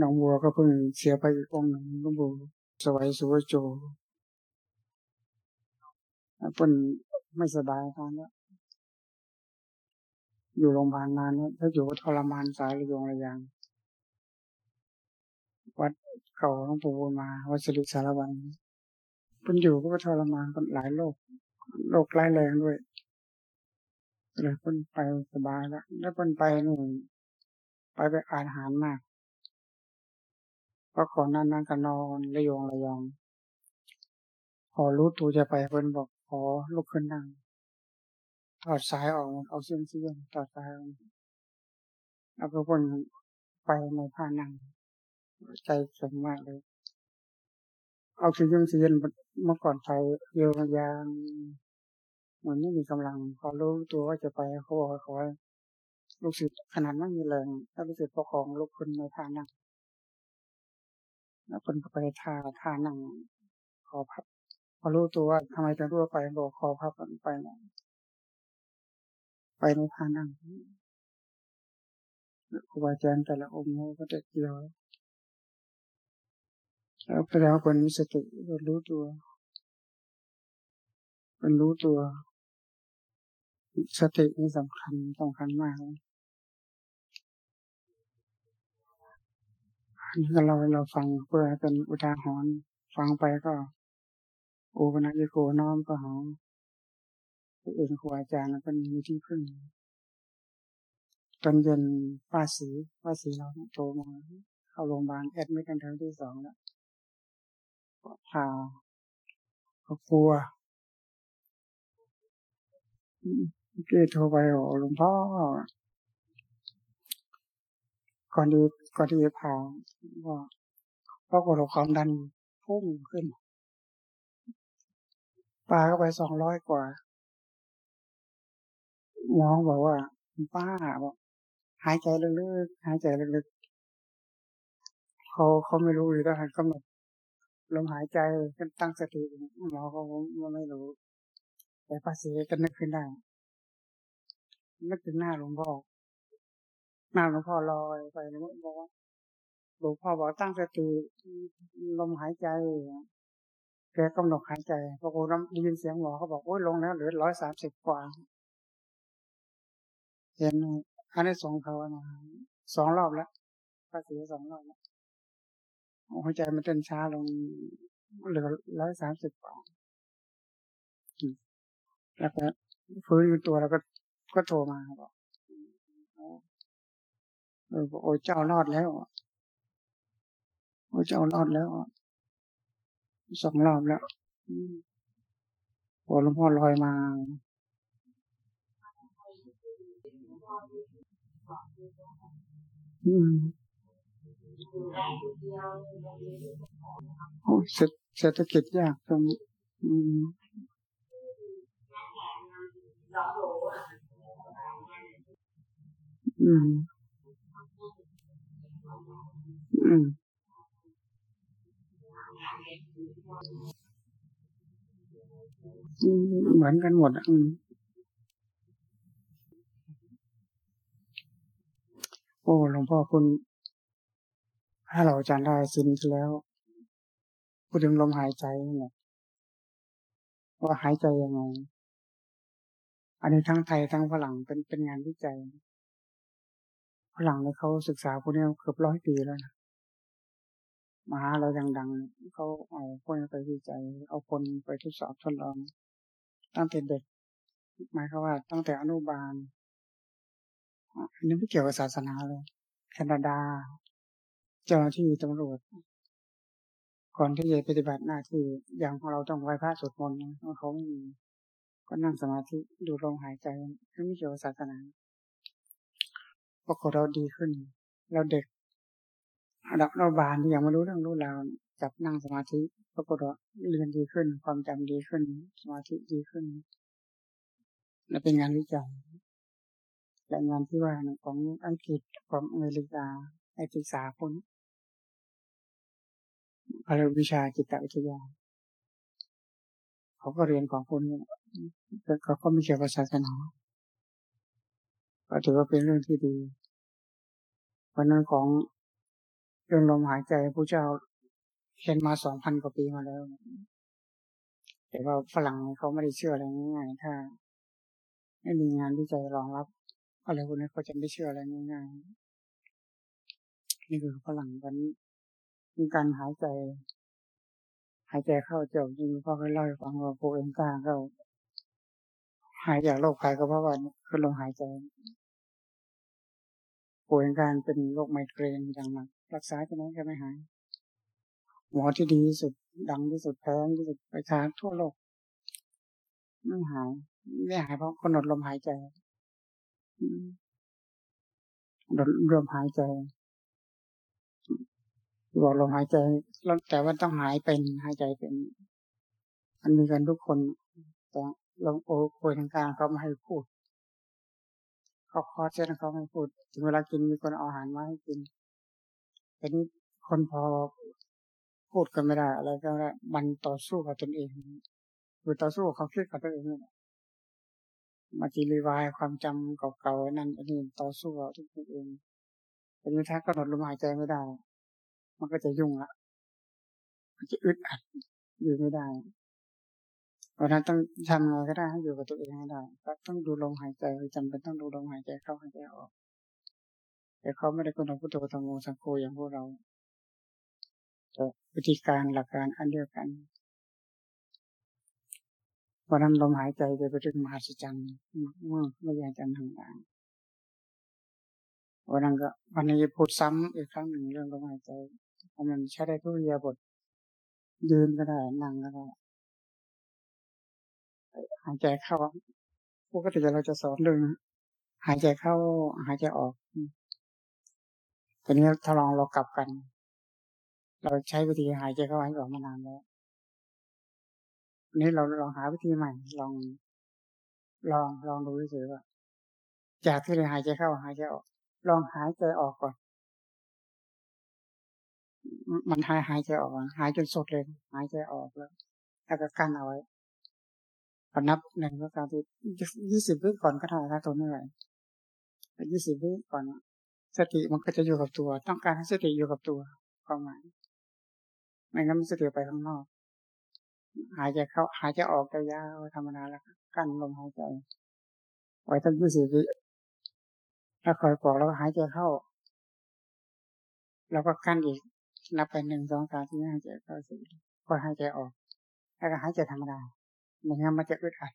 น้องบัวก็เพิ่งเสียไปอีกองหนึ่งน้องบัวสวัยสุวโจเพิ่นไม่สบายตอนนี้อยู่โรงพยาบาลนานแล้วถ้าอยู่ทรมานสายระยงระยางวัดเก่าหลวงปู่มาวัดสิริสารวันเพิ่นอยู่ก็ทรมานกันหลายโรคโรคร้ายแรงด้วยเลยเพิ่นไปสบายแล้วแล้วเพิ่นไปนู่นไปไปอ่านอาหารมาก เพราะก่อนนั้นนั่งกันนอนระยองระยอง พอรู้ตัวจะไปเพิ่นบอกขอลุกขึ้นนั่งถอดสายออกเอาเสียงเสียงถอดสายออกแล้วก็เพิ่นไปในผ้านั่งใจแข็งมากเลย เอาคือยังเสียนเมื่อก่อนไปเยอะยางมือนไม่มีกำลังพอรู้ตัวว่าจะไปเขาบอกขอลูกศิษย์ขนาดไม่มีแรงถ้าลูกศิษย์ประคองลุกขึ้นในท่านั่ง แล้วคนก็ไปทาท่านั่งขอพับ พอรู้ตัวว่าทำไมจะรู้ไปบอกขอพับไปนะไปในทานั่งครูบาอาจารย์แต่ละองค์ก็จะเกี่ยวแล้วแสดงว่าคนมีสติคนรู้ตัวคนรู้ตัว สตินี่สำคัญสำคัญมาก นนี้เราเราฟังเพื่อเป็นอุทาหรณ์ฟังไปก็โอปนัญโกน้อมก็หาตัวเองครูอาจารย์เป็มีที่พึ่งตอนเย็นป้าสีป้าสีเราโทรมาเข้าโรงพยาบาลแอดมิดกันทั้งที่สองแล้วพาเขากลัวเกโทรไปบอกหลวงพ่อก่อนดี ก่อนที่พาว่าเพราะกดความดันพุ่งขึ้นปลาเข้าไปสองร้อยกว่าหมอบอกว่าป้าบอกหายใจลึกๆหายใจลึกๆเขาเขาไม่รู้เลยต้องกำหนดลมหายใจกันตั้งสติหมอเขาไม่รู้ แต่ภาษีก็นึกขึ้นได้นึกถึงหน้าหลวงพ่อ น้าหลวงพ่อลอยไปหลวงพ่อบอกว่าหลวงพ่อบอกตั้งสติลมหายใจ แกกำหนดหายใจพอกูได้ยินเสียงหมอเขาบอกโอ้ยลงแล้วเหลือร้อยสามสิบกว่า เห็นอันนี้สองเขานะสองรอบแล้วภาษีสองรอบแล้วหัวใจมันเต้นช้าลงเหลือร้อยสามสิบกว่าแล้วก็ฟื้นตัวแล้วก็ก็โทรมาบอก โอ้เจ้ารอดแล้วโอ้เจ้ารอดแล้วสองรอบแล้วพอหลวงพ่อลอยมาอืมโอ้เศรษฐกิจยากตรงอืมอืมอืม เหมือนกันหมดอืมโอ้หลวงพ่อคุณถ้าเราจำได้ซินแล้วพูดถึงลมหายใจเนี่ยว่าหายใจยังไง อันนี้ทั้งไทยทั้งฝรั่งเป็นเป็นงานวิจัย ฝรั่งเนี่ยเขาศึกษาพวกนี้เกือบร้อยปีแล้วนะ มหาลัยดังๆเขาเอาพวกนี้ไปวิจัย เอาคนไปทดสอบทดลอง ตั้งแต่เด็ก หมายความว่าตั้งแต่อนุบาลอันนี้ไม่เกี่ยวกับศาสนาเลยแคนาดา เจ้าหน้าที่ตำรวจก่อนที่จะปฏิบัติหน้าที่อย่างของเราต้องไหว้พระสวดมนต์เขาไม่มีก็นั่งสมาธิดูลมหายใจไม่เกี่ยวกับศาสนาปรากฏเราดีขึ้น เราเด็ก ระดับเราบานที่ยังไม่รู้เรื่องรู้ราวจับนั่งสมาธิปรากฏว่าเรียนดีขึ้น ความจำดีขึ้น สมาธิดีขึ้นและเป็นงานวิจัยและงานที่ว่าของอังกฤษของอเมริกาไอศึกษาคนอะไรวิชาจิตวิทยา เขาก็เรียนของคนแต่เขาก็ไม่เกี่ยวกับศาสนาก็ถือว่าเป็นเรื่องที่ดีเพราะนั้นของ เรื่องลมหายใจพระเจ้าเห็นมาสองพันกว่าปีมาแล้ว แต่ว่าฝรั่งเขาไม่ได้เชื่ออะไรง่ายๆถ้า ไม่มีงานวิจัยรองรับอะไรพวกนี้เขาจะไม่เชื่ออะไรง่ายๆนี่คือฝรั่งวันมีการหายใจ หายใจเข้าจบจริงพ่อเคยเล่าให้ฟังว่าโปเอนกาเขาหายจากโรคภัยก็เพราะว่าคือลมหายใจป่วยการเป็นโรคไมเกรนอย่างหนัก รักษาจะไหนก็ไม่หาย หมอที่ดีที่สุด ดังที่สุดแพงที่สุดไปทางทั่วโลกไม่หายไม่หายเพราะกำหนดลมหายใจดลมหายใจบอกลมหายใจแต่ว่าต้องหายเป็นหายใจเป็น มันมีกันทุกคน แต่ลงโอ้โวยทางการเขาไม่ให้พูดเขาคอเช่นเขาไม่พูด ถึงเวลากินมีคนเอาอาหารมาให้กิน แต่นี้คนพอพูดกันไม่ได้อะไรก็ได้มันต่อสู้กับตนเองคือต่อสู้เขาคิดกับตัวเองนี่มาจีรีวายความจำเก่าๆนั่นอันนี้ต่อสู้กับตัวเองแต่นี้ถ้กำหนดลมหายใจไม่ได้ มันก็จะยุ่งละมันจะอึดอัดอยู่ไม่ได้เพราะนั้นต้องทำอะไรก็ได้ให้อยู่กับตัวเองให้ได้ ก็ต้องดูลมหายใจจำเป็นต้องดูลมหายใจเข้าหายใจออก แต่เขาไม่ได้กำหนดพุทโธธรรมโมสังโฆอย่างพวกเราแต่วิธีการหลักการอันเดียวกันวันนั้นลมหายใจจะไปถึงมหัศจรรย์มากไม่ยากจันทางต่างวันนั้นก็วันนี้พูดซ้ำอีกครั้งหนึ่งเรื่องลมหายใจมันใช้ได้ทุกยาบท ยืนก็ได้นั่งก็ได้หายใจเข้าปกติเราจะสอนเรื่องหายใจเข้า หายใจออก ทีนี้ถ้าลองเรากลับกัน เราใช้วิธีหายใจเข้าหายใจออกมานานแล้วนี้เราลองหาวิธีใหม่ ลอง ลองลองดูเฉยว่า จากที่เราหายใจเข้าหายใจออก ลองหายใจออกก่อน มันหายหายใจออกหายจนสดเลย หายใจออกแล้วแล้วก็กั้นเอาไว้พอนับหนึ่งก็การที่ยี่สิบวิก่อนก็ได้ถ้าทนไม่ไหวยี่สิบวิก่อน สติมันก็จะอยู่กับตัว ต้องการให้สติอยู่กับตัวความหมายไม่งั้นมันสติไปข้างนอก หายใจเข้าหายใจออกใจยาวธรรมดาแล้วกั้นลมหายใจไว้ตั้งยี่สิบวิแล้วคอยบอกแล้วหายใจเข้า แล้วก็กั้นอีกนับไปหนึ่งสองสามสี่ห้าเจ็ดแปดสิบก็หายใจออก แล้วก็หายใจธรรมดาไม่งั้นมันจะอึดอัด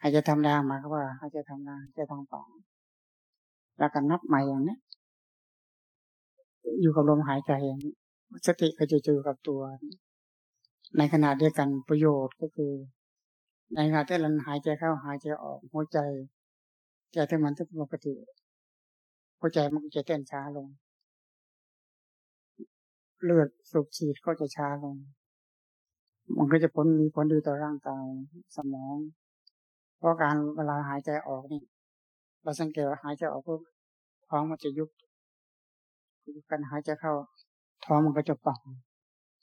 หายใจธรรมดาหมายควาว่าหายใจธรรมดาหายใจทางปาก แล้วก็นับใหม่อย่างนี้อยู่กับลมหายใจอย่างนี้สติก็จะอยู่กับตัว ในขณะเดียวกันประโยชน์ก็คือ ในขณะที่เราหายใจเข้าหายใจออกหัวใจใจที่มันที่ปกติหัวใจมันก็จะเต้นช้าลง เลือดสูบฉีดก็จะช้าลง มันก็จะผลมีผลดีต่อร่างกายสมอง เพราะการเวลาหายใจออกนี่ เราสังเกตว่าหายใจออกปุ๊บท้องมันจะยุบการหายใจเข้า ท้องมันก็จะป่อง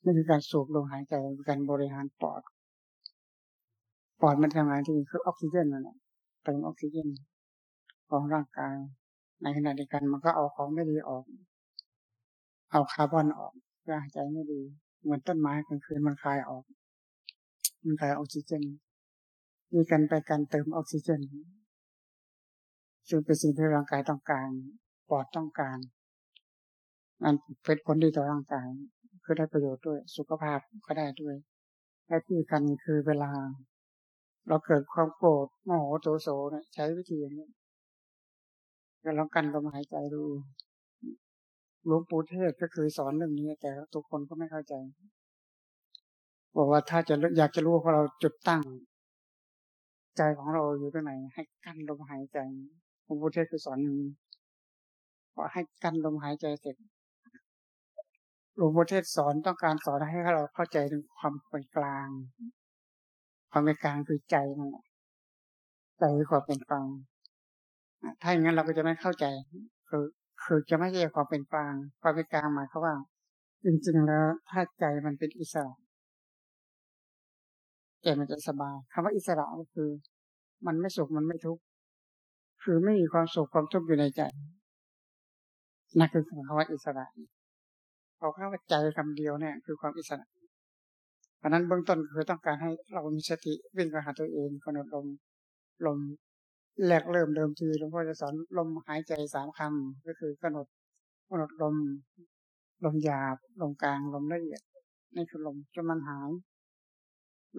นี่คือการสูบลมหายใจการบริหารปอด ปอดมันทำงานที่คือออกซิเจนนั่นแหละเติมออกซิเจนของร่างกาย ในขณะเดียวกันมันก็เอาของไม่ดีออก เอาคาร์บอนออกเพื่อหายใจไม่ดี เหมือนต้นไม้กลางคืนมันคายออก มันคายออกซิเจนมีกันไปการเติมออกซิเจน ซึ่งเป็นสิ่งที่ร่างกายต้องการปอดต้องการมันเป็นผลดีต่อร่างกายคือได้ประโยชน์ด้วย สุขภาพก็ได้ด้วยและที่กันคือเวลา เราเกิดความโกรธโมโหโตโสเนี่ยใช้วิธีอย่างนี้ก็ลองกันลมหายใจดูหลวงปู่เทศก็คือสอนเรื่องนี้ แต่ทุกคนก็ไม่เข้าใจ บอกว่าถ้าจะอยากจะรู้ว่าเราจุดตั้ง ใจของเราอยู่ตรงไหน ให้กั้นลมหายใจ หลวงปู่เทศคือสอนอย่างนี้พอให้กั้นลมหายใจเสร็จหลวงพ่อเทศสอนต้องการสอนให้เราเข้าใจถึงความเป็นกลาง ความเป็นกลางคือใจนั่นแหละใจคือความเป็นกลางถ้าอย่างนั้นเราก็จะไม่เข้าใจ คือคือจะไม่ใช่ความเป็นกลาง ความเป็นกลางหมายความว่า จริงๆแล้วถ้าใจมันเป็นอิสระใจมันจะสบายคำว่าอิสระก็คือ มันไม่สุขมันไม่ทุกข์ คือไม่มีความสุขความทุกข์อยู่ในใจนั่นคือคำว่าอิสระเอาคำว่าใจคำเดียวเนี่ยคือความอิสระเพราะนั้นเบื้องต้นคือต้องการให้เรามีสติวิ่งไปหาตัวเองกำหนดลมลมแรกเริ่มเดิมทีหลวงพ่อจะสอนลมหายใจสามคำก็คือกำหนดกำหนดลมลมหยาบลมกลางลมละเอียดนี่คือลมจนมันหาย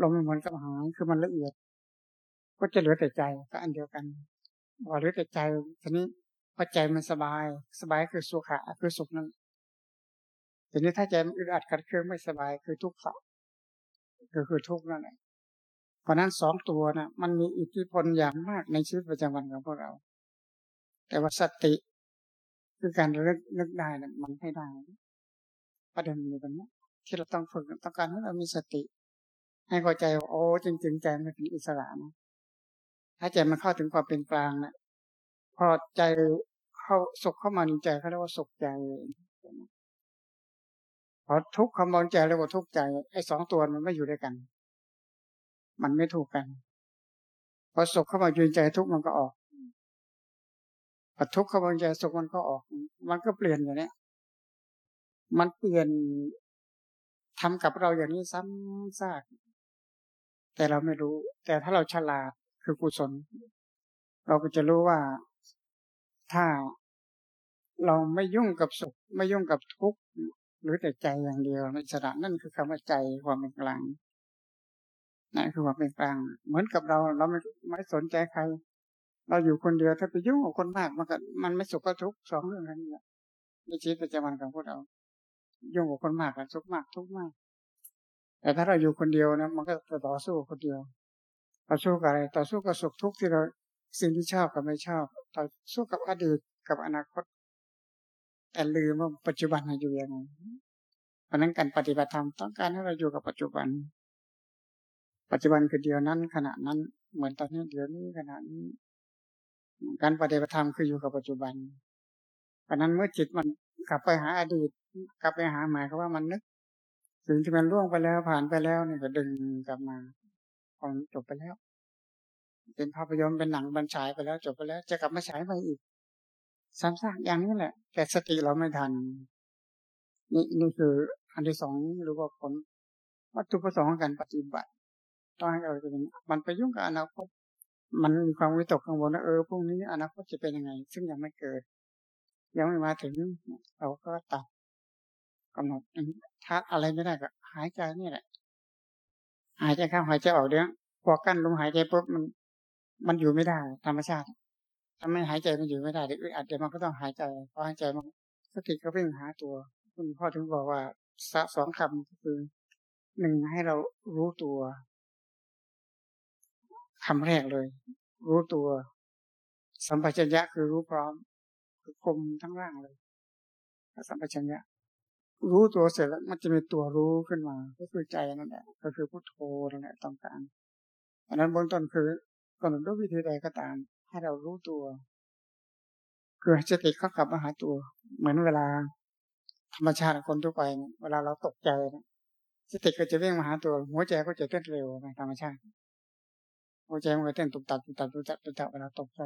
ลมมันเหมือนกับหายคือมันละเอียด ก็จะเหลือแต่ใจก็อันเดียวกัน หลือแต่ใจทีนี้พอใจมันสบาย สบายคือสุขะคือสุขนั่นทีนี้ถ้าใจมันอึดอัดกัดเครื่องไม่สบายคือทุกข์ก็คือทุกข์นั่นแหละเพราะนั้นสองตัวนะ่ะมันมีอิทธิพลอย่างมากในชีวิตประจำวันของพวกเรา แต่ว่าสติ คือการเลิกนึกได้นะมันไม่ได้ประเด็นมีตรงนี้ที่เราต้องฝึกต้องการให้เรามีสติ ให้เข้าใจว่าโอ้จริง ๆ ใจมันเป็นอิสระนะ ถ้าใจมันเข้าถึงความเป็นกลางนะพอใจเข้าสุขเข้ามาในใจเขาเรียกว่าสุขใจพอทุกข์คำมองใจเรียกว่าทุกข์ใจไอ้สองตัวมันไม่อยู่ด้วยกัน มันไม่ถูกกันพอสุขเข้ามาอยู่ในใจทุกข์มันก็ออกพอทุกข์เข้ามาในใจสุขมันก็ออก มันก็เปลี่ยนอย่างนี้มันเปลี่ยนทำกับเราอย่างนี้ซ้ำซากแต่เราไม่รู้ แต่ถ้าเราฉลาด คือกุศล เราก็จะรู้ว่าถ้าเราไม่ยุ่งกับสุข ไม่ยุ่งกับทุกข์หรือแต่ใจอย่างเดียวในสระนั่นคือคำว่าใจความเป็นกลางนั่นคือความเป็นกลาง เหมือนกับเราเราไม่ไม่สนใจใคร เราอยู่คนเดียวถ้าไปยุ่งกับคนมากมันก็มันไม่สุขก็ทุกข์สองเรื่องนั้นแหละในชีวิตประจำวันของพวกเรายุ่งกับคนมากกับทุกข์มากทุกข์มาก แต่ถ้าเราอยู่คนเดียวนะมันก็จะต่อสู้คนเดียว ต่อสู้กับอะไรต่อสู้กับสุขทุกข์ที่เราสิ่งที่ชอบกับไม่ชอบ ต่อสู้กับอดีตกับอนาคต แต่ลืมว่าปัจจุบันเราอยู่ยังไงเพราะนั้นการปฏิบัติธรรมต้องการให้เราอยู่กับปัจจุบัน ปัจจุบันคือเดียวนั้นขณะนั้น เหมือนตอนนี้เดี๋ยวนี้ขณะนี้การปฏิบัติธรรมคืออยู่กับปัจจุบัน เพราะนั้นเมื่อจิตมันกลับไปหาอดีต กลับไปหาหมายเขาว่ามันนึกสิ่งที่มันล่วงไปแล้วผ่านไปแล้วเนี่ยก็ดึงกลับมา พอจบไปแล้ว เป็นภาพยนตร์เป็นหนังบรรฉายไปแล้วจบไปแล้ว จะกลับมาฉายไปอีกซ้ำซากอย่างนี้แหละ แต่สติเราไม่ทัน นี่นี่คืออันที่สองหรือว่าผลวัตถุประสงค์ของการปฏิบัติต้องให้เราเป็นมันไปยุ่งกับอนาคตมันมีความวิตกกังวลว่าเออพรุ่งนี้อนาคตจะเป็นยังไง ซึ่งยังไม่เกิด ยังไม่มาถึงเราก็ตัดกำหนดถ้าอะไรไม่ได้ก็หายใจนี่แหละ หายใจเข้าหายใจออกเดี๋ยวพอกั้นลมหายใจปุ๊บมัน มันอยู่ไม่ได้ ธรรมชาติถ้าไม่หายใจมันอยู่ไม่ได้เดี๋ยวอัดเดี๋ยวมันก็ต้องหายใจพอหายใจมันสติก็วิ่งหาตัว คุณพ่อถึงบอกว่าสสองคำก็คือหนึ่งให้เรารู้ตัวคำแรกเลย รู้ตัว สัมปชัญญะคือรู้พร้อมคือกลมทั้งร่างเลยสัมปชัญญะ รู้ตัวเสร็จแล้วมันจะมีตัวรู้ขึ้นมา ก็คือใจนั่นแหละก็คือพุทโธนั่นแหละต้องการอันนั้นเบื้องต้นคือกำหนดด้วยวิธีใดก็ตาม ให้เรารู้ตัวคือสติเขากลับมาหาตัว เหมือนเวลา ธรรมชาติคนทั่วไป เวลาเราตกใจสติก็จะวิ่งมาหาตัว หัวใจก็จะเต้นเร็วในธรรมชาติ หัวใจมันก็เต้นตุบตับตุบตับตุบตับตุบตับเวลาตกใจ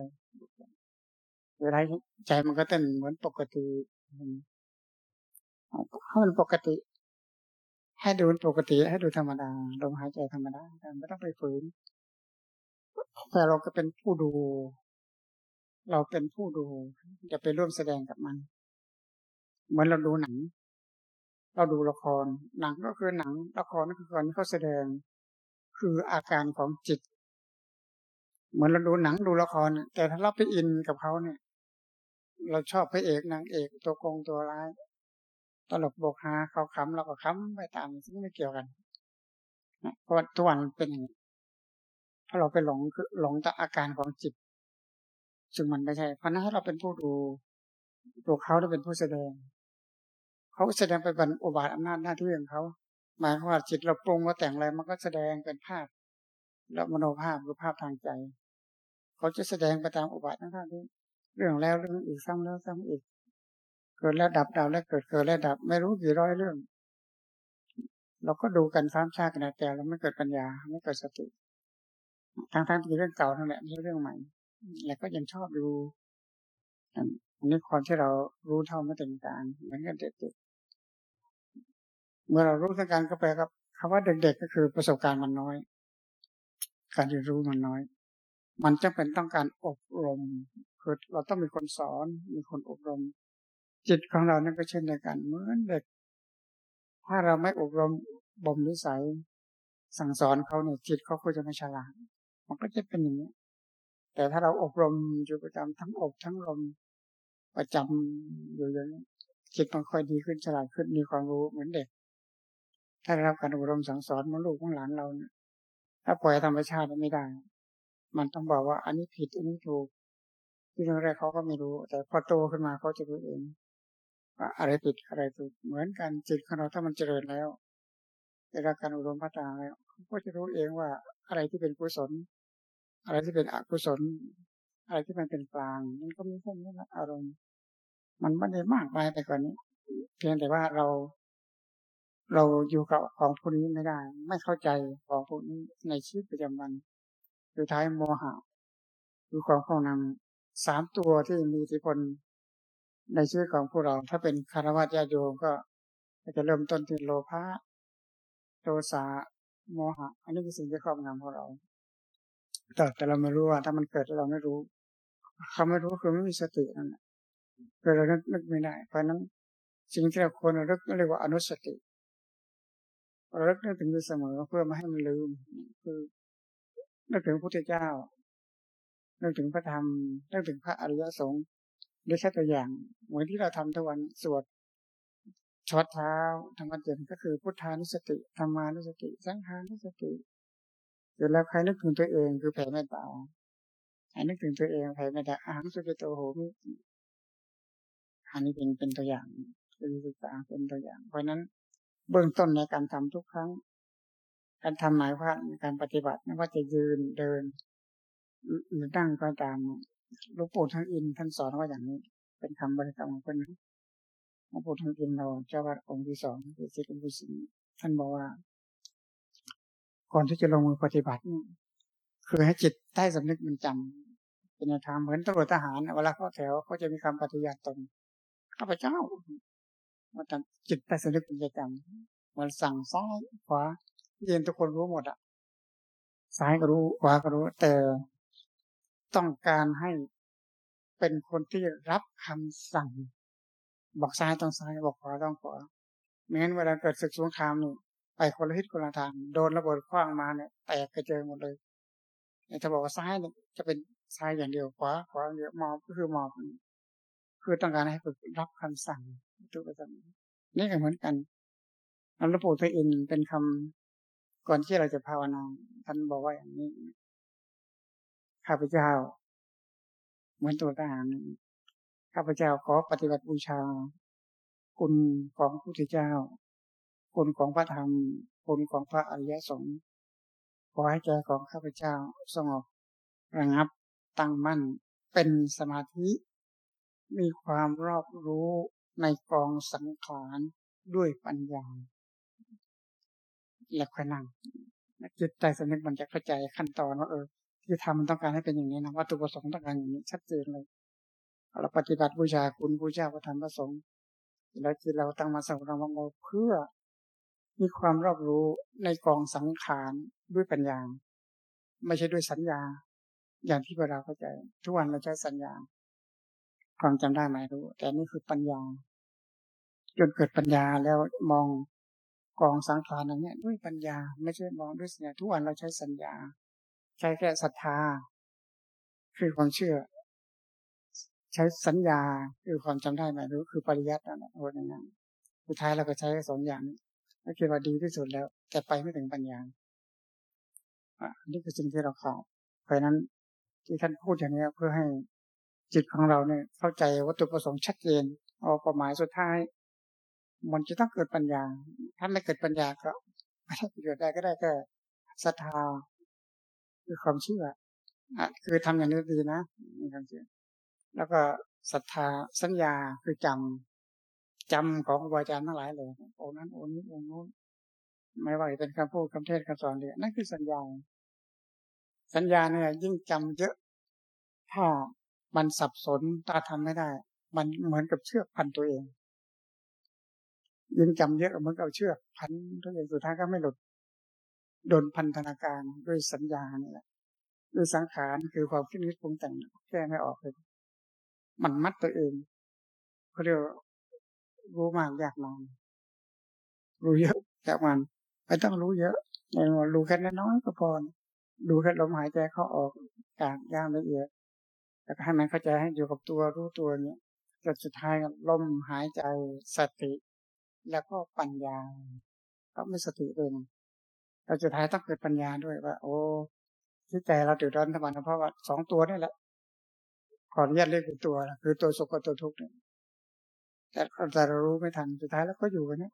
เวลาใจมันก็เต้นเหมือนปกติ ให้มันปกติ ให้ดูปกติ ให้ดูธรรมดาลมหายใจธรรมดาไม่ต้องไปฝืนแต่เราก็เป็นผู้ดู เราเป็นผู้ดูจะไปร่วมแสดงกับมัน เหมือนเราดูหนัง เราดูละคร หนังก็คือหนัง ละครก็คือการที่เขาแสดง คืออาการของจิต เหมือนเราดูหนังดูละคร แต่ถ้าเราไปอินกับเขาเนี่ย เราชอบพระเอกนางเอกตัวโกงตัวร้าย ตลกบกฮาเขาขำเราก็ขำไปตามซึ่งไม่เกี่ยวกันเพราะทุกวันเป็นอย่างนี้ถ้าเราไปหลงคือหลงต่อาการของจิตซึ่งมันไม่ใช่ เพราะนั้นให้เราเป็นผู้ดูตัวเขาได้เป็นผู้แสดง เขาแสดงไปบรรอุบาทอำนาจหน้าที่ของเขาหมายความว่าจิตเราปรุงว่าแต่งอะไรมันก็แสดงเป็นภาพ แล้วมโนภาพหรือภาพทางใจ เขาจะแสดงไปตามอุบาทหน้าที่เรื่องแล้วเรื่องอีกซ้ำแล้วซ้ำอีก เกิดแล้วดับดับแล้วเกิดเกิดแล้วดับ ไม่รู้กี่ร้อยเรื่อง เราก็ดูกันซ้ำชาติกันแต่เราไม่เกิดปัญญาไม่เกิดสติทั้งทั้งที่เรื่องเก่าทั้งแหละไม่ใช่เรื่องใหม่แล้วก็ยังชอบดูอันนี้ความที่เรารู้เท่าไม่ถึงการเหมือนกันเด็กๆเมื่อเรารู้ทังการก็แปลกับคำว่าเด็กๆก็คือประสบการณ์มันน้อย การเรียนรู้มันน้อย มันจะเป็นต้องการอบรมคือเราต้องมีคนสอน มีคนอบรม จิตของเรานั่นก็เช่นเดียวกันเหมือนเด็ก ถ้าเราไม่อบรมบ่มนิสัย สั่งสอนเขาเนี่ยจิตเขาก็จะไม่ฉลาด มันก็จะเป็นอย่างนี้ แต่ถ้าเราอบรมอยู่ประจำทั้งอบทั้งลมประจำอยู่อย่างนี้จิตมันค่อยดีขึ้นฉลาดขึ้นมีความรู้เหมือนเด็ก ถ้าได้รับการอบรมสั่งสอนมันลูกของหลานเราเนี่ยถ้าปล่อยธรรมชาติไม่ได้ มันต้องบอกว่าอันนี้ผิดอันนี้ถูกที่แรกเขาก็ไม่รู้ แต่พอโตขึ้นมาเขาจะรู้เอง อะไรผิดอะไรถูกเหมือนกันจิตของเราถ้ามันเจริญแล้วได้รับการอบรมพัฒนาแล้วก็จะรู้เองว่าอะไรที่เป็นกุศล อะไรที่เป็นอกุศล อะไรที่มันเป็นกลางมันก็มีแค่นี้นะอารมณ์ มันไม่ได้มากไปไปกว่านี้ เพียงแต่ว่าเรา เราอยู่กับของพวกนี้ไม่ได้ ไม่เข้าใจของพวกนี้ในชีวิตประจำวันสุดท้ายโมหะคือความข้องนำสามตัวที่มีอิทธิพล ในชีวิตของพวกเรา ถ้าเป็นคารวะญาโยมก็จะเริ่มต้นที่โลภะโทสะโมหะ อันนี้คือสิ่งที่ครอบงำของเรา แต่แต่เราไม่รู้ว่า ถ้ามันเกิดเราไม่รู้เขาไม่รู้คือไม่มีสตินั่นแหละคือเรานึกไม่ได้ เพราะนั้นสิ่งที่เราควรรึกเรียกว่าอนุสติเราลึกนึกถึงอยู่เสมอเพื่อไม่ให้มันลืม คือนึกถึงพระพุทธเจ้านึกถึงพระธรรมนึกถึงพระอริยสงฆ์ ด้วยแค่ตัวอย่างเหมือนที่เราทำทุกวันสวดช็อตเท้าทำวันเย็นก็คือพุทธานุสติธรรมานุสติ สังขานุสติเสร็จแล้วใครนึกถึงตัวเองคือแผ่เมตตาใครนึกถึงตัวเองแผ่เมตตาอาหังสุกิโตโหมิอันนี้เป็นเป็นตัวอย่างคือศึกษาเป็นตัวอย่าง เพราะนั้นเบื้องต้นในการทำทุกครั้ง การทำหมายว่าการปฏิบัติไม่ว่าจะยืนเดินหรือนั่งก็ตาม หลวงปู่ทังอินท่านสอนว่าอย่างนี้ เป็นคำบริกรรมของคนนั้หลวงปู่ทังอินเราเจ้าวัดองค์ที่สองคือสิกุบุสิท่านบอกว่าก่อนที่จะลงมือปฏิบัติคือให้จิตใต้สำนึกมันจำเป็นธรรมเหมือนตำรวจทหารเวลาเข้าแถวเขาจะมีคำปฏิญาณตนข้าพเจ้าว่าจิตใต้สำนึกมันจะจำมันสั่งซ้ายขวาเย็นทุกคนรู้หมดอะซ้ายก็รู้ขวาก็รู้ แต่ ต้องการให้เป็นคนที่รับคำสั่ง บอกซ้ายต้องซ้ายบอกขวาต้องขวาไม่งั้นเวลาเกิดศึกสงครามนี่ไปคนละทิศคนละทางโดนระเบิดคว้างมาเนี่ยแตกกระเจิงหมดเลยถ้าบอกว่าซ้ายเนี่ยจะเป็นซ้ายอย่างเดียวขวาขวาอย่างเดียวมอบก็คือมอบคือต้องการให้ฝึกรับคำสั่งทุกประการนี่ก็เหมือนกันอัลลอฮฺปู่ทอินเป็นคำก่อนที่เราจะภาวนาท่านบอกว่าอย่างนี้ ข้าพเจ้า เหมือนตัวทหารข้าพเจ้าขอปฏิบัติบูชา คุณของพระพุทธเจ้า คุณของพระธรรม คุณของพระอริยสงฆ์ขอให้ใจของข้าพเจ้าสงบระงับตั้งมั่นเป็นสมาธิ มีความรอบรู้ในกองสังขารด้วยปัญญา แล้วค่อยนั่งจิตใจสนึกมันจะเข้าใจขั้นตอนว่าเออ ที่ทำมันต้องการให้เป็นอย่างนี้นะวัตถุประสงค์ต้องการอย่างนี้ชัดเจนเลยเราปฏิบัติบูชาคุณบูชาพระธรรมพระสงฆ์แล้วจิตเราตั้งมาสังวรมเพื่อ มีความรอบรู้ในกองสังขารด้วยปัญญา ไม่ใช่ด้วยสัญญา อย่างที่พวกเราเข้าใจ ทุกวันเราใช้สัญญา ความจำได้หมายรู้ แต่นี่คือปัญญา จนเกิดปัญญาแล้วมองกองสังขารอย่างนี้ด้วยปัญญา ไม่ใช่มองด้วยสัญญาทุกวันเราใช้สัญญา ใช้แค่ศรัทธา คือความเชื่อ ใช้สัญญาคือความจำได้หมายรู้คือปริยัตินั่นแหละโอ้ยนั้นสุดท้ายเราก็ใช้สองอย่างก็คิดว่าดีที่สุดแล้ว แต่ไปไม่ถึงปัญญาอันนี้คือสิ่งที่เราขาดเพราะนั้นที่ท่านพูดอย่างนี้เพื่อให้จิตของเราเนี่ย เข้าใจวัตถุประสงค์ชัดเจนเอาเป้าหมายสุดท้าย มันจะต้องเกิดปัญญา ถ้าไม่เกิดปัญญาก็ไม่ได้ประโยชน์ได้ก็ได้ก็ศรัทธา คือความเชื่ออะคือทำอย่างนี้ดีนะมีความเชื่อ แล้วก็ศรัทธาสัญญาคือจำจำของครูบาอาจารย์ทั้งหลายเลยองนั้นองนี้องนู้นไม่ว่าจะเป็นคำพูดคำเทศคำสอนเลยนั่นคือสัญญา สัญญาเนี่ย ยิ่งจำเยอะ ถ้ามันสับสนตาทำไม่ได้ มันเหมือนกับเชือกพันตัวเอง ยิ่งจำเยอะมันก็เชือกพันทุกอย่างสุดท้ายก็ไม่หลุดโดนพันธนาการด้วยสัญญานี่แหละด้วยสังขารคือความคิดนึกปรุงแต่งแก้ไม่ออกเลย มันมัดตัวเองเขาเรียกรู้มากอยากนานรู้เยอะจากมันไม่ต้องรู้เยอะในรู้แค่น้อยก็พอดูแค่ลมหายใจเข้าออกการย่างละเอียดแล้วให้มันเข้าใจให้อยู่กับตัวรู้ตัวเนี้ยจนสุดท้ายลมหายใจสติ แล้วก็ปัญญาก็ไม่สติเลยนะ เราสุดท้ายต้องเกิดปัญญาด้วยว่า โอ้ที่ใจเราเดือดร้อนทั้งวันเพราะว่าสองตัวนี่แหละขออนุญาตเรียกเป็นตัวคือตัวสุขกับตัวทุกข์เนี่ยแต่แต่เรารู้ไม่ทันสุดท้ายแล้วก็อยู่กันนี้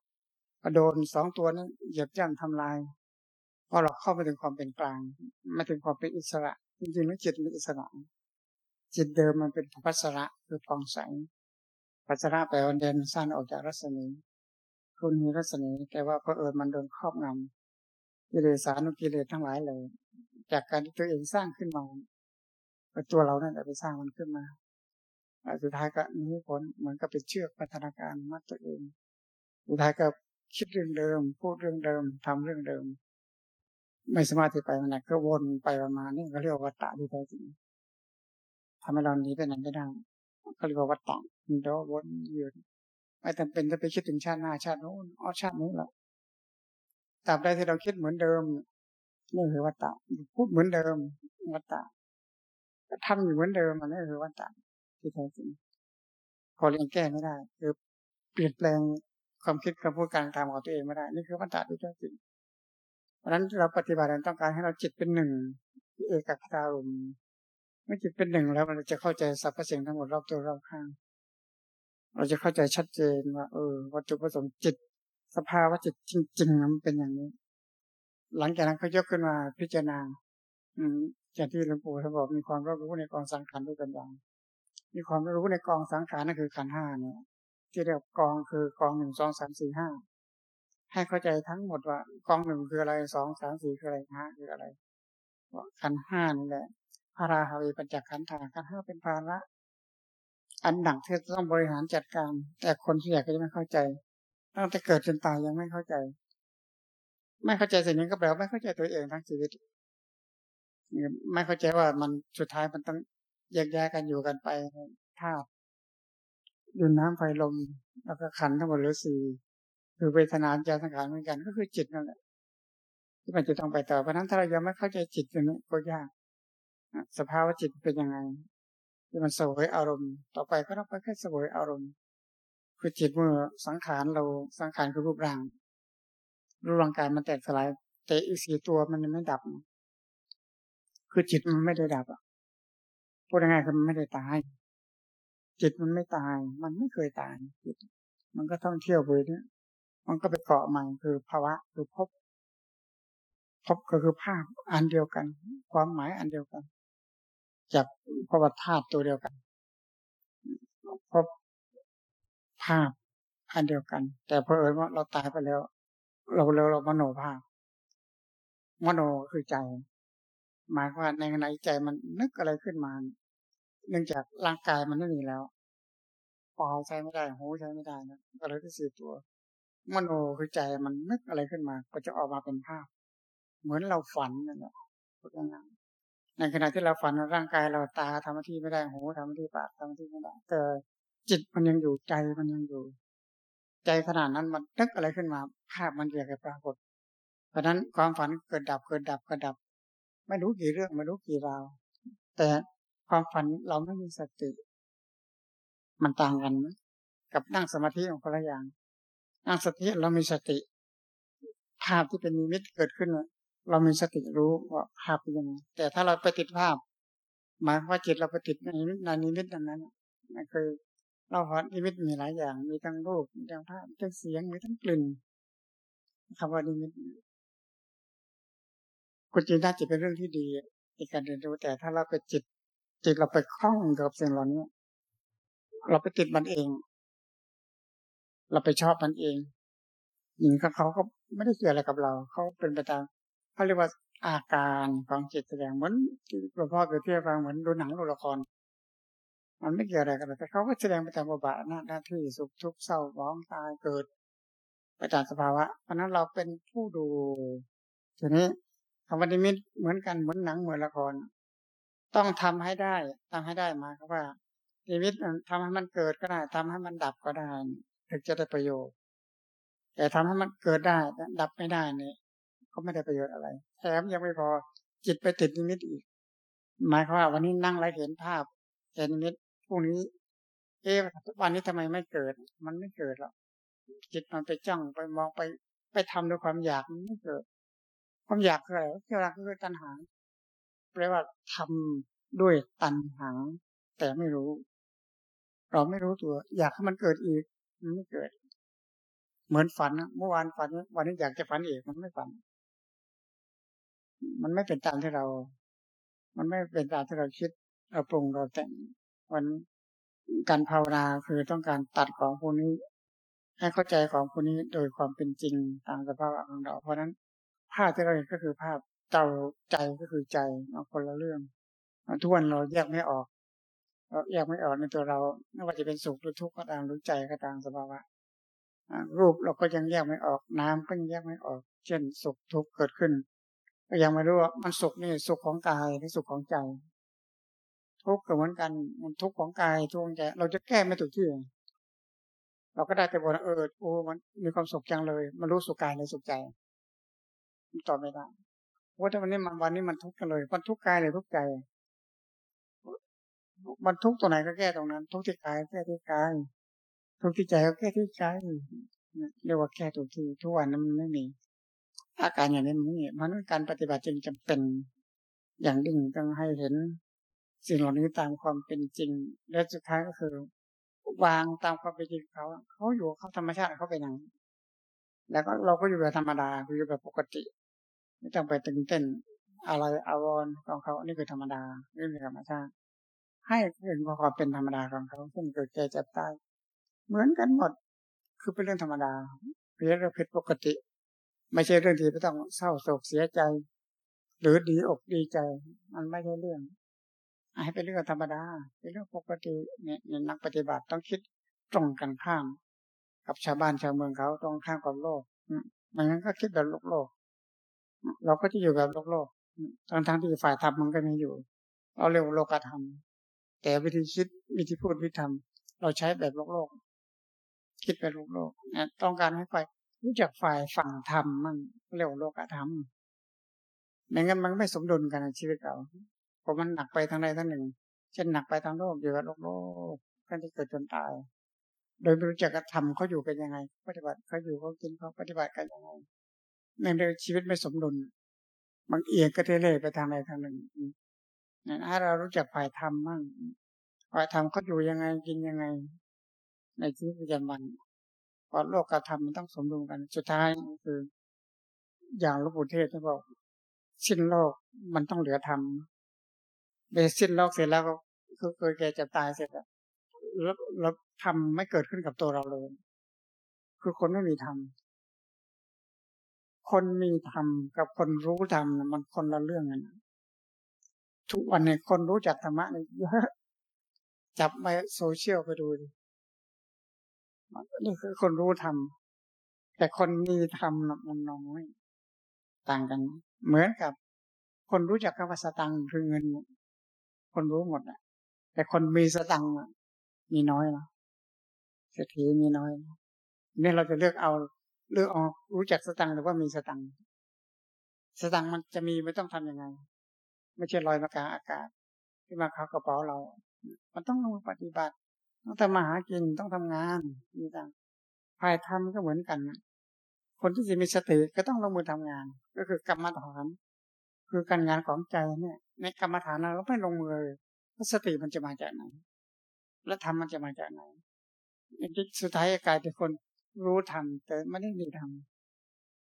โดนสองตัวนี้นเหยียบย่ำทำลายพอเราเข้าไปถึงความเป็นกลางมาถึงความเป็นอิสระ จริงๆแล้วจิตมันอิสระจิตเดิมมันเป็นพัสระคือฟองใสพัสระแปลว่าเด่นสั้นออกจากรัศมีคุณมีรัศมีแต่ว่าพอเอิญมันโดนครอบงำ กิเลสานุกิเลสทั้งหลายเลย จากการที่ตัวเองสร้างขึ้นมาตัวเราเนี่ยไปสร้างมันขึ้นมาสุดท้ายก็นี้ผลเหมือนกับเป็นเชือกพัฒนาการมัดตัวเองสุดท้ายก็คิดเรื่องเดิม พูดเรื่องเดิมทำเรื่องเดิม ไม่สามารถที่ไปมันก็วนไปประมาณนี้ก็เรียกว่าวัตตะที่แท้จริงทำให้เราหนีไปไหนไม่ได้ก็เรียกว่าวัตตะมันเดาวนอยู่ไม่จำเป็นจะไปคิดถึงชาติหน้าชาติโน้นอ๋อชาตินี้แหละ ตราบใดที่เราคิดเหมือนเดิมนี่คือวัตตะพูดเหมือนเดิม วัตตะทำอยู่เหมือนเดิมอันนี้คือวัตตะที่แท้จริงพอเรียนแก้ไม่ได้คือเปลี่ยนแปลงความคิดคำพูดการทำของตัวเองไม่ได้ นี่คือวัตตะที่แท้จริงเพราะนั้นเราปฏิบัติเราต้องการให้เราจิตเป็นหนึ่งเอกคตารมเมื่อจิตเป็นหนึ่งแล้วมันจะเข้าใจสรรพสิ่งทั้งหมดรอบตัวรอบข้าง เราจะเข้าใจชัดเจนว่าเออวัตถุประสงค์จิต สภาวะจิตจริงๆมันเป็นอย่างนี้ หลังจากนั้นเขายกขึ้นมาพิจารณา อืมอย่างที่หลวงปู่ท่านบอกมีความรู้ในกองสังขารด้วยกันอย่างมีความรู้ในกองสังขารนั่นคือขันห้าเนี่ยที่เรียกกองคือกองหนึ่งสองสามสี่ห้าให้เข้าใจทั้งหมดว่ากองหนึ่งคืออะไรสองสามสี่คืออะไรห้าคืออะไรขันห้านี่แหละพาราหาวีปัญจขันธาขันห้าเป็นภาระอันหนักที่ต้องบริหารจัดการ แต่คนที่อยากก็จะไม่เข้าใจ ตั้งแต่เกิดจนตายยังไม่เข้าใจ ไม่เข้าใจสิ่งนี้ก็แปลว่าไม่เข้าใจตัวเองทั้งชีวิต ไม่เข้าใจว่ามันสุดท้ายมันต้องแยกแยกกันอยู่กันไปธาตุดินน้ำไฟลมแล้วก็ขันทั้งหมดหลือสี่คือเวทนาใจสังขารเหมือนกันก็คือจิตนั่นแหละที่มันจะต้องไปต่อเพราะนั้นถ้าเรายังไม่เข้าใจจิตตรงนี้ก็ยากสภาวะจิตเป็นยังไงที่มันสวยอารมณ์ ต่อไปก็ต้องไปแค่สวยอารมณ์ คือจิตเมื่อสังขารเราสังขารคือรูปร่าง รูปร่างกายมันแตกสลาย แต่อีกสี่ตัวมันยังไม่ดับ คือจิตมันไม่ได้ดับอะพูดง่ายๆคือมันไม่ได้ตาย จิตมันไม่ตาย มันไม่เคยตายจิตมันก็ต้องเที่ยวไปเนี่ยมันก็ไปเกาะใหม่คือภาวะคือพบพบก็คือภาพอันเดียวกัน ความหมายอันเดียวกัน จากพระวัธาตุตัวเดียวกันพบ ภาพอันเดียวกัน แต่เพอเอิญว่าเราตายไปแล้ว เราเราเรามโนภาพ มโนคือใจ หมายว่าในในใจมันนึกอะไรขึ้นมา เนื่องจากร่างกายมันไม่มีแล้วปอใช้ไม่ได้หูใช้ไม่ได้นะก็เลยที่สี่ตัว มโนคือใจมันนึกอะไรขึ้นมา ก็จะออกมาเป็นภาพ เหมือนเราฝันนั่นแหละพูดง่ายในขณะที่เราฝันร่างกายเราตาทำหน้าที่ไม่ได้หูทำหน้าที่ปากทำหน้าที่ไม่ได้แต่ จิตมันยังอยู่ใจมันยังอยู่ ใจขนาดนั้นมันนึกอะไรขึ้นมา ภาพมันเกิดปรากฏ เพราะนั้นความฝันเกิดดับเกิดดับเกิดดับ ไม่รู้กี่เรื่องไม่รู้กี่ราว แต่ความฝันเราไม่มีสติ มันต่างกันนะกับนั่งสมาธิของคนละอย่าง นั่งสติเรามีสติ ภาพที่เป็นนิมิตเกิดขึ้น เรามีสติรู้ว่าภาพเป็นยังไงแต่ถ้าเราไปติดภาพหมายว่าจิตเราไปติดในนิมิต นิมิตนั้นนั่นคือ เราพอนิมิตมีหลายอย่าง มีทั้งรูป มีทั้งภาพมีทั้งเสียง มีทั้งกลิ่นคำว่านิมิตกุจิน่าจะเป็นเรื่องที่ดีในการเรียนรู้แต่ถ้าเราไปติด จิตเราไปคล้องกับสิ่งเหล่านี้เราไปติดมันเอง เราไปชอบมันเองหญิงกับเขาก็ไม่ได้เกี่ยวอะไรกับเรา เขาเป็นไปตามเขาเรียกว่าอาการของจิตแสดงเหมือนหลวงพ่อเคยเทียบฟังเหมือนดูหนังดูละคร มันไม่เกี่ยวอะไรกันแต่เขาก็แสดงไปตามบทบาทหน้าหน้าที่สุขทุกข์เศร้าร้องตายเกิดไปตามสภาวะ เพราะนั้นเราเป็นผู้ดูทีนี้คำว่านิมิตเหมือนกันเหมือนหนังเหมือนละคร ต้องทำให้ได้ทำให้ได้มาครับว่านิมิตทำให้มันเกิดก็ได้ทำให้มันดับก็ได้ ถึงจะได้ประโยชน์ แต่ทำให้มันเกิดได้ดับไม่ได้เนี่ยก็ไม่ได้ประโยชน์อะไรแถมยังไม่พอจิตไปติดนิมิตอีก หมายความว่าวันนี้นั่งไรเห็นภาพเห็นนิมิต พรุ่งนี้ เอ๊ะวันนี้ทำไมไม่เกิด มันไม่เกิดหรอกจิตมันไปจ้องไปมองไป ไปทำด้วยความอยากมันไม่เกิด ความอยากคืออะไรคืออะไรคือตัณหาแปลว่าทำด้วยตัณหาแต่ไม่รู้ เราไม่รู้ตัว อยากให้มันเกิดอีก มันไม่เกิด เหมือนฝันเมื่อวานฝัน วันนี้อยากจะฝันอีกมันไม่ฝัน มันไม่เป็นตามที่เรา มันไม่เป็นตามที่เราคิดเราปรุงเราแต่ง วันการภาวนาคือต้องการตัดของพวกนี้ ให้เข้าใจของพวกนี้โดยความเป็นจริงตามสภาพของเรา เพราะนั้นภาพที่เราเห็นก็คือภาพเจ้าใจก็คือใจเอาคนละเรื่องทุกวันเราแยกไม่ออกเราแยกไม่ออกในตัวเราไม่ว่าจะเป็นสุขหรือทุกข์ก็ตามรู้ใจก็ตามสภาวะรูปเราก็ยังแยกไม่ออกน้ำก็ยังแยกไม่ออก เช่นสุขทุกข์เกิดขึ้น ก็ยังไม่รู้ว่ามันสุขนี่สุขของกายหรือสุขของใจ ทุกข์ก็เหมือนกันมันทุกข์ของกายทุกข์ของใจเราจะแก้ไม่ถูกที่เราก็ได้แต่บอกเออโอ้มันมีความสุขจังเลย มันรู้สุขกายเลยสุขใจมันตอบไม่ได้ว่าถ้าวันนี้มันวันนี้มันทุกข์กันเลย มันทุกข์กายเลยทุกข์ใจ มันทุกข์ตัวไหนก็แก้ตรงนั้น ทุกข์ที่กายแก้ที่กายทุกข์ที่ใจก็แก้ที่ใจเรียกว่าแก้ถูกที่ทุกวันนั้นมันไม่มีอาการอย่างนี้มันไม่มีเพราะนั้นการปฏิบัติจึงจำเป็นอย่างดิ่งต้องให้เห็น สิ่งเหล่านี้ตามความเป็นจริง และสุดท้ายก็คือ วางตามความเป็นจริงเขาเขาอยู่เขาธรรมชาติเขาเป็นอย่างแล้วก็เราก็อยู่แบบธรรมดาอยู่แบบปกติ ไม่ต้องไปตึงเต้น อะไรอาวรของเขานี่คือธรรมดานี่คือธรรมชาติ ให้เห็นความเป็นธรรมดาของเขาซึ่งเกิดแก่เจ็บตายเหมือนกันหมด คือเป็นเรื่องธรรมดาเป็นเรื่องผิดปกติ ไม่ใช่เรื่องที่ไม่ต้องเศร้าโศกเสียใจ หรือดีอกดีใจ มันไม่ใช่เรื่อง ให้เป็นเรื่องธรรมดา เป็นเรื่องปกติเนี่ยนักปฏิบัติต้องคิดตรงกันข้าม กับชาวบ้านชาวเมืองเขาตรงข้ามกับโลกมันงั้นก็คิดแบบโลกโลก เราก็จะอยู่แบบโลกโลกทั้งทั้งที่ฝ่ายธรรมมันก็มีอยู่ เราเรียกโลกธรรม แต่วิธีคิดวิธีพูดวิธีทำเราใช้แบบโลกโลก คิดแบบโลกโลกต้องการให้ฝ่ายรู้จักฝ่ายฝั่งธรรมมันเรียกโลกธรรมไม่งั้นมันไม่สมดุลกันในชีวิตเรา พอมันหนักไปทางใดทางหนึ่ง เช่นหนักไปทางโลกอยู่กับโลกโลกกันที่เกิดจนตาย โดยไม่รู้จักกระทำเขาอยู่กันยังไง ปฏิบัติเขาอยู่เขากินเขาปฏิบัติกันยังไงในเรื่องชีวิตไม่สมดุลบางเอียงก็เทเล่ไปทางใดทางหนึ่งนะถ้าเรารู้จักฝ่ายธรรมมั่งฝ่ายธรรมเขาอยู่ยังไงกินยังไง ในชีวิตประจำวันพอโลกกับธรรมมันต้องสมดุลกัน สุดท้ายคือ อย่างหลวงปู่เทศที่บอกสิ้นโลกมันต้องเหลือธรรม เบสิ้นโลกเสร็จแล้วก็คือเกิดแก่จะตายเสร็จแล้วแล้วทำไม่เกิดขึ้นกับตัวเราเลย คือคนไม่มีธรรมคนมีธรรมกับคนรู้ธรรมมันคนละเรื่องกันทุกวันเนี่ยคนรู้จักธรรมะเนี่ยเยอะจับไปโซเชียลไปดูดินี่คือคนรู้ธรรมแต่คนมีธรรมมันน้อยต่างกัน เหมือนกับ คนรู้จักคำว่าสตังค์คือเงิน คนรู้หมดอะ แต่คนมีสตังค์มีน้อยนะเศรษฐีมีน้อยนี่เราจะเลือกเอา เลือกเอารู้จักสตังค์หรือว่ามีสตังค์สตังค์มันจะมีไม่ต้องทํำยังไง ไม่ใช่ลอยมากลางอากาศ ที่มาเข้ากระเป๋าเรา มันต้องลงปฏิบัติ ต้องทำมาหากินต้องทำงานมีตังภายธรรมก็เหมือนกันคนที่จะมีสติก็ต้องลงมือทำงาน ก็คือกรรมฐาน คือการงานของใจเนี่ยในกรรมฐานเราไม่ลงมือสติมันจะมาจากไหน และธรรมมันจะมาจากไหนในที่สุดท้ายกลายเป็นคนรู้ธรรมแต่ไม่ได้มีธรรม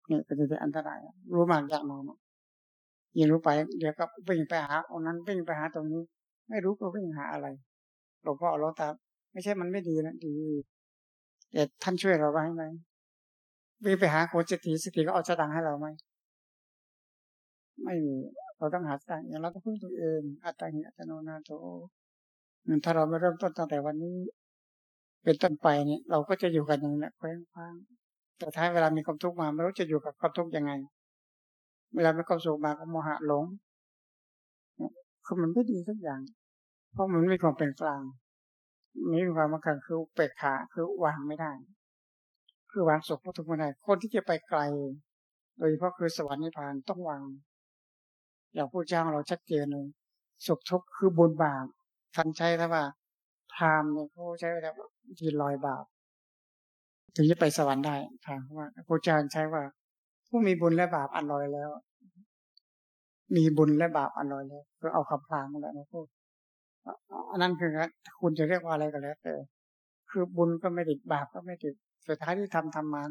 เนี่ยก็จะเป็นอันตราย รู้มากยากน้อยยิ่งรู้ไป เดี๋ยวก็วิ่งไปหาองนั้นวิ่งไปหาตรงนี้ ไม่รู้ก็วิ่งหาอะไรหลวงพ่อเราตาไม่ใช่มันไม่ดีนะดีแต่ท่านช่วยเราไว้ไหมวิ่งไปหาโคจติสติก็เอาสตังให้เราไหม ไม่มี เราต้องหาสตางค์อย่างเราต้องพึ่งตัวเองอัตตาหิอัตโนนาโถถ้าเราไม่เริ่มต้นตั้งแต่วันนี้ เป็นต้นไปเนี่ย เราก็จะอยู่กันอย่างนี้แคว้งคว้างแต่ท้ายเวลามีความทุกข์มาไม่รู้จะอยู่กับความทุกข์ยังไง เวลามีความสุขมาก็โมหะหลงคือมันไม่ดีทุกอย่าง เพราะมันไม่มีความเป็นกลางไม่มีความมั่นคงคือเปกขาคือวางไม่ได้ คือวางสุขพระทุกข์ไม่ได้คนที่จะไปไกล โดยเฉพาะคือสวรรค์นิพพานต้องวาง อย่างผู้เจ้าเราชัดเจนเลยสุขทุกข์คือบุญบาปท่านใช้ถ้าว่าพรามเนี่ยเขาใช้แบบทีลอยบาปถึงจะไปสวรรค์ได้ถามว่าพระอาจาใช้ว่า ผู้มีบุญและบาปอันลอยแล้ว มีบุญและบาปอันลอยแล้วคือเอาคำพรามมาแล้วมาพูดอันนั้นคือคุณจะเรียกว่าอะไรก็แล้วแต่คือบุญก็ไม่ติดบาปก็ไม่ติดสุดท้ายที่ทำทำมา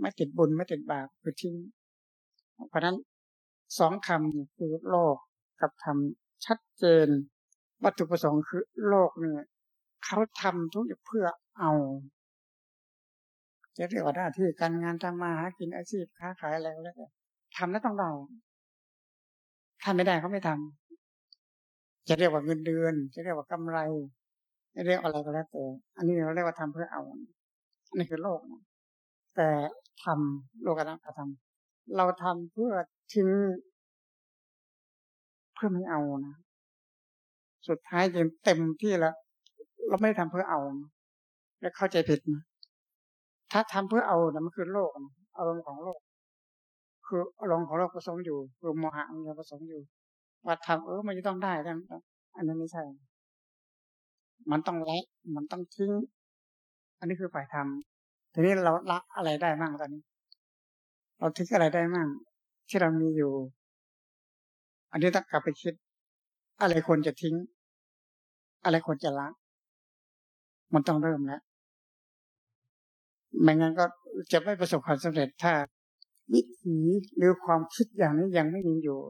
ไม่ติดบุญไม่ติดบาปคือทิ้งเพราะนั้น สองคำคือโลกกับธรรมชัดเจน วัตถุประสงค์คือโลกเนี่ยเขาทำทุกอย่างเพื่อเอาจะเรียกว่าหน้าที่การงานทำมาหากินอาชีพค้าขายอะไรแล้วก็ทำแล้วต้องได้ทำไม่ได้เขาไม่ทำจะเรียกว่าเงินเดือน จะเรียกว่ากำไรจะเรียกอะไรก็แล้วแต่อันนี้เราเรียกว่าทำเพื่อเอาอันนี้คือโลกแต่ทำโลกนัตธรรม เราทำเพื่อทิ้ง เพื่อไม่เอานะสุดท้ายจนเต็มที่แล้ว เราไม่ทำเพื่อเอาแล้วเข้าใจผิดนะถ้าทำเพื่อเอานะมันคือโลกอารมณ์ของโลก คืออารมณ์ของโลกผสมอยู่คือโมหะมันผสมอยู่ว่าทำเออมันจะต้องได้ทั้งอันนั้นไม่ใช่ มันต้องละมันต้องทิ้ง อันนี้คือฝ่ายทำทีนี้เราละอะไรได้บ้างตอนนี้ เราทิ้งอะไรได้บ้างที่เรามีอยู่ อันนี้ต้องกลับไปคิด อะไรควรจะทิ้ง อะไรควรจะละ มันต้องเริ่มแล้วไม่งั้นก็จะไม่ประสบความสำเร็จถ้า วิถีหรือความคิดอย่างนี้ยังไม่มีอยู่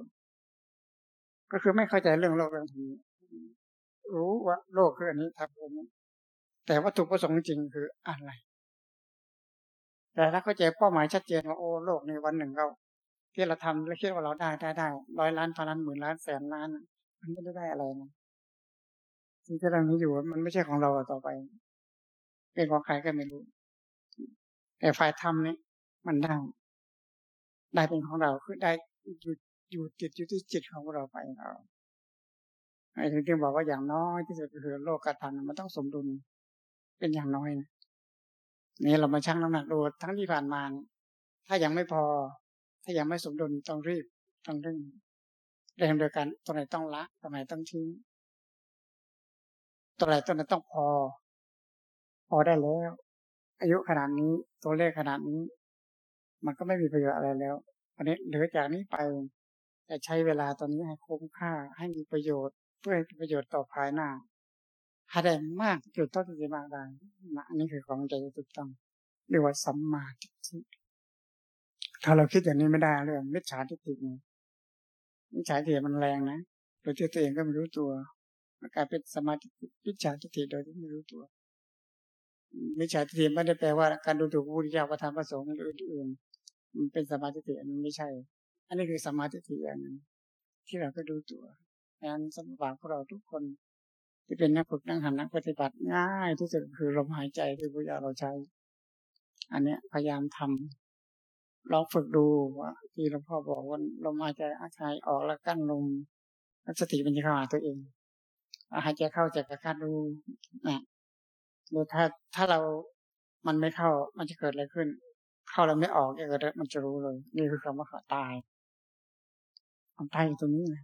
ก็คือไม่เข้าใจเรื่องโลกเรื่องนี้รู้ว่าโลกคืออันนี้ทำอันนี้แต่วัตถุประสงค์จริงคืออะไร แต่ถ้าเข้าใจเป้าหมายชัดเจนว่าโอ้โลกในวันหนึ่งเราที่เราทำแล้วคิดว่าเราได้ได้ได้ร้อยล้านพันล้านหมื่นล้านแสนล้านมันไม่ได้ได้อะไรนะสิ่งที่เรามีอยู่มันไม่ใช่ของเราต่อไป เป็นของใครก็ไม่รู้ แต่ฝ่ายธรรมนี่มันได้ได้เป็นของเราคือได้อยู่อยู่ติดอยู่ที่จิตของเราไปเราไอ้ที่บอกว่าอย่างน้อยที่สุดคือโลกกธรรมมันต้องสมดุลเป็นอย่างน้อยนะ นี่เรามาชั่งน้ำหนักดูทั้งที่ผ่านมาถ้ายังไม่พอ ถ้ายังไม่สมดุลต้องรีบต้องเร่งเร่งโดยการตรงไหนต้องละตรงไหนต้องทิ้งตรงไหนตรงไหนต้องพอ พอได้แล้ว อายุขนาดนี้ตัวเลขขนาดนี้ มันก็ไม่มีประโยชน์อะไรแล้วอันนี้เหลือจากนี้ไปจะใช้เวลาตอนนี้ให้คุ้มค่าให้มีประโยชน์เพื่อให้ประโยชน์ต่อภายหน้า ให้ได้มากจุดเท่าที่จะมากได้นะอันนี้คือของใจถูกต้องเรียกว่าสัมมาทิฏฐิถ้าเราคิดอย่างนี้ไม่ได้เรื่องมิจฉาทิฏฐิมิจฉาทิฏฐิมันแรงนะโดยที่ตัวเองก็ไม่รู้ตัวมันกลายเป็นสมาธิมิจฉาทิฏฐิโดยที่ไม่รู้ตัวมิจฉาทิฏฐิไม่ได้แปลว่าการดูถูกพระพุทธเจ้าประธรรมประสงค์หรืออื่นๆมันเป็นสมาธิอันนี้ไม่ใช่ อันนี้คือสมาธิอย่างหนึ่งที่เราก็ดูตัวงานสำหรับพวกเราทุกคน ที่เป็นนักฝึกนักหันนักปฏิบัติง่ายที่สุดคือลมหายใจที่พระเจ้าเราใช้ อันเนี้ยพยายามทำลองฝึกดูว่าที่หลวงพ่อบอกว่าลมหายใจอาหายออกแล้วกั้นลมสติมันจะเข้าหาตัวเองหายใจเข้าจากกระคัดดูนะหรือถ้าถ้าเรามันไม่เข้ามันจะเกิดอะไรขึ้น เข้าแล้วไม่ออกเกิดมันจะรู้เลย นี่คือคำว่าขาตายมันตายอยู่ตรงนี้นะ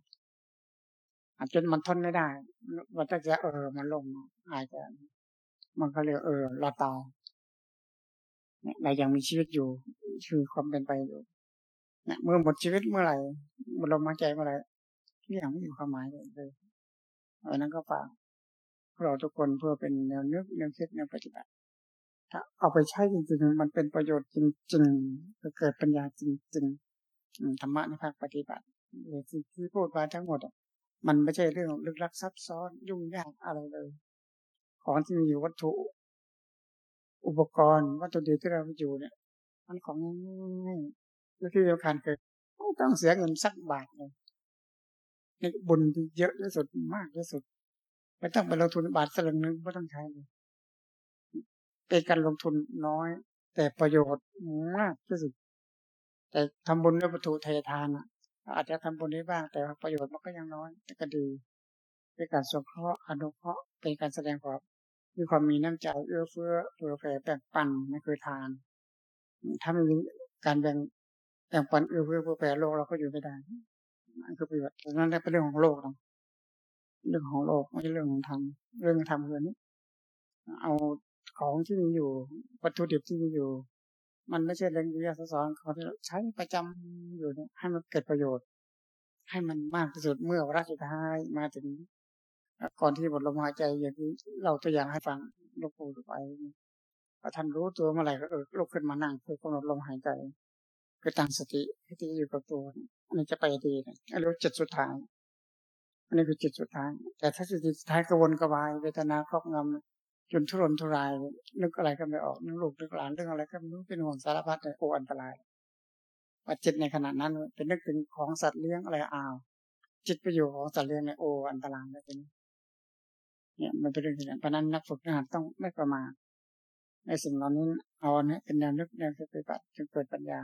อาจจนมันทนไม่ได้มันจะเออมันลงอาจจะมันก็เรียกเออเราตายเรายังมีชีวิตอยู่ คือความเป็นไปอยู่เนี่ยเมื่อหมดชีวิตเมื่อไหร่หมดลมหายใจเมื่อไหร่ทุกอย่างไม่อยู่ความหมายเลยเออนั้นก็ฝากเราทุกคนเพื่อเป็นแนวนึกแนวคิดแนวปฏิบัติ ถ้าเอาไปใช้จริงๆ มันเป็นประโยชน์จริงๆจะเกิดปัญญาจริงๆธรรมะในภาคปฏิบัติสิ่งที่พูดมาทั้งหมด มันไม่ใช่เรื่องลึกลับซับซ้อนยุ่งยากอะไรเลย ของที่มีอยู่วัตถุ อุปกรณ์ วัตถุดิบที่เราอยู่เนี่ย มันของง่ายๆและที่สำคัญคือไม่ต้องเสียเงินสักบาทเลยนี่บุญที่เยอะที่สุดมากที่สุดไม่ต้องไปลงทุนบาทสลึงนึงไม่ต้องใช้เลยเป็นการลงทุนน้อย แต่ประโยชน์มากที่สุด แต่ทำบุญด้วยวัตถุเททานอะ อาจจะทำบุญได้บ้าง แต่ประโยชน์มันก็ยังน้อยแต่ก็ดีเป็นการสงเคราะห์อนุเคราะห์เป็นการแสดงความมีความมีน้ำใจเอื้อเฟื้อเผื่อแผ่แบ่งปันนั่นคือทานถ้าไม่มีการแบ่งแบ่งปันเอื้อเฟื้อเผื่อแผ่โลกเราก็อยู่ไม่ได้นั่นคือประโยชน์นั้นเป็นเรื่องของโลกนะเรื่องของโลกไม่ใช่เรื่องของธรรมเรื่องธรรมคือนี้เอาของที่มีอยู่วัตถุดิบที่มีอยู่ มันไม่ใช่เรื่องวิทยาศาสตร์เขาที่ใช้ประจำอยู่เนี่ยให้มันเกิดประโยชน์ ให้มันมากที่สุดเมื่อวาระสุดท้ายมาถึงก่อนที่หมดลมหายใจอย่างที่เราตัวอย่างให้ฟังลูกปู่ไปพอท่านรู้ตัวเมื่อไหร่ก็เออลุกขึ้นมานั่งเพื่อกำหนดลมหายใจคือตั้งสติให้ที่อยู่กับตัวอันนี้จะไปดีนะอันนี้จุดสุดท้ายอันนี้คือจุดสุดท้าย แต่ถ้าจุดสุดท้ายกระวนกระวายเวทนาครอบงำ จนทุรนทุราย นึกอะไรก็ไม่ออกนึกลูกนึกหลานเรื่องอะไรก็ไม่รู้เป็นห่วงสารพัดเลยโอ้อันตรายว่าจิตในขณะนั้นเป็นนึกถึงของสัตว์เลี้ยงอะไรอ้าวจิตไปอยู่ของสัตว์เลี้ยงในโออันตรายเลยเป็นเนี่ยมันเป็นเรื่องที่เพราะนั้นนักฝึกทหารต้องไม่ประมาทในสิ่งเหล่านี้เอาเนี่ยเป็นแนวนึกแนวปฏิบัติจนเกิดปัญญา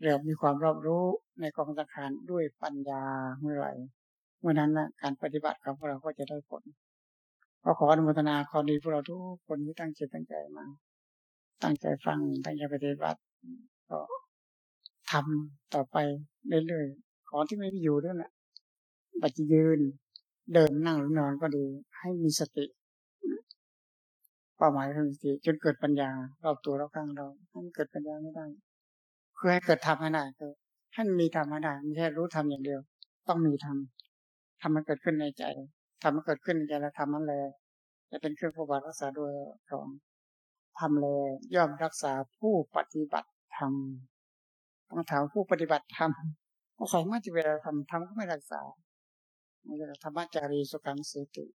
เรียกมีความรอบรู้ในกองสังขารด้วยปัญญาเมื่อไหร่เมื่อนั้นนะการปฏิบัติของเราก็จะได้ผล ก็ขออนุโมทนาขอดีพวกเราทุกคนที่ตั้งใจตั้งใจมา ตั้งใจฟัง ตั้งใจปฏิบัติ ก็ทำต่อไปเรื่อยๆ ขอที่ไม่มีอยู่ด้วยแหละปัจจยืน เดินนั่งหรือนอนก็ดีให้มีสติเป้าหมายคือสติจนเกิดปัญญารอบตัวรอบข้างเราให้เกิดปัญญาไม่ได้คือให้เกิดธรรมให้ได้คือให้มีธรรมให้ได้ไม่ใช่รู้ธรรมอย่างเดียว ต้องมีธรรมทำมันเกิดขึ้นในใจ ทำมันเกิดขึ้นในใจแล้วทำมันเลย จะเป็นเครื่องปฏิบัติรักษาโดยของทำเลยย่อมรักษาผู้ปฏิบัติธรรมต้องถามผู้ปฏิบัติธรรมเขาใครมาจะเวลาทำทำก็ไม่รักษาธรรมจารีสุขังสติ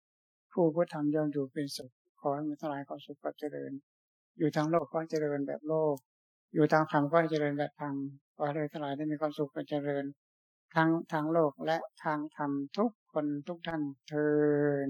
ผู้พุทธธรรมย่อมอยู่เป็นสุขขอให้มีทั้งหลายขอสุขก็เจริญ อยู่ทางโลกก็เจริญแบบโลก อยู่ทางธรรมก็เจริญแบบธรรมขอให้ทั้งหลายได้มีความสุขก็เจริญ ทั้งทางโลกและทางธรรมทุกคนทุกท่านเทิน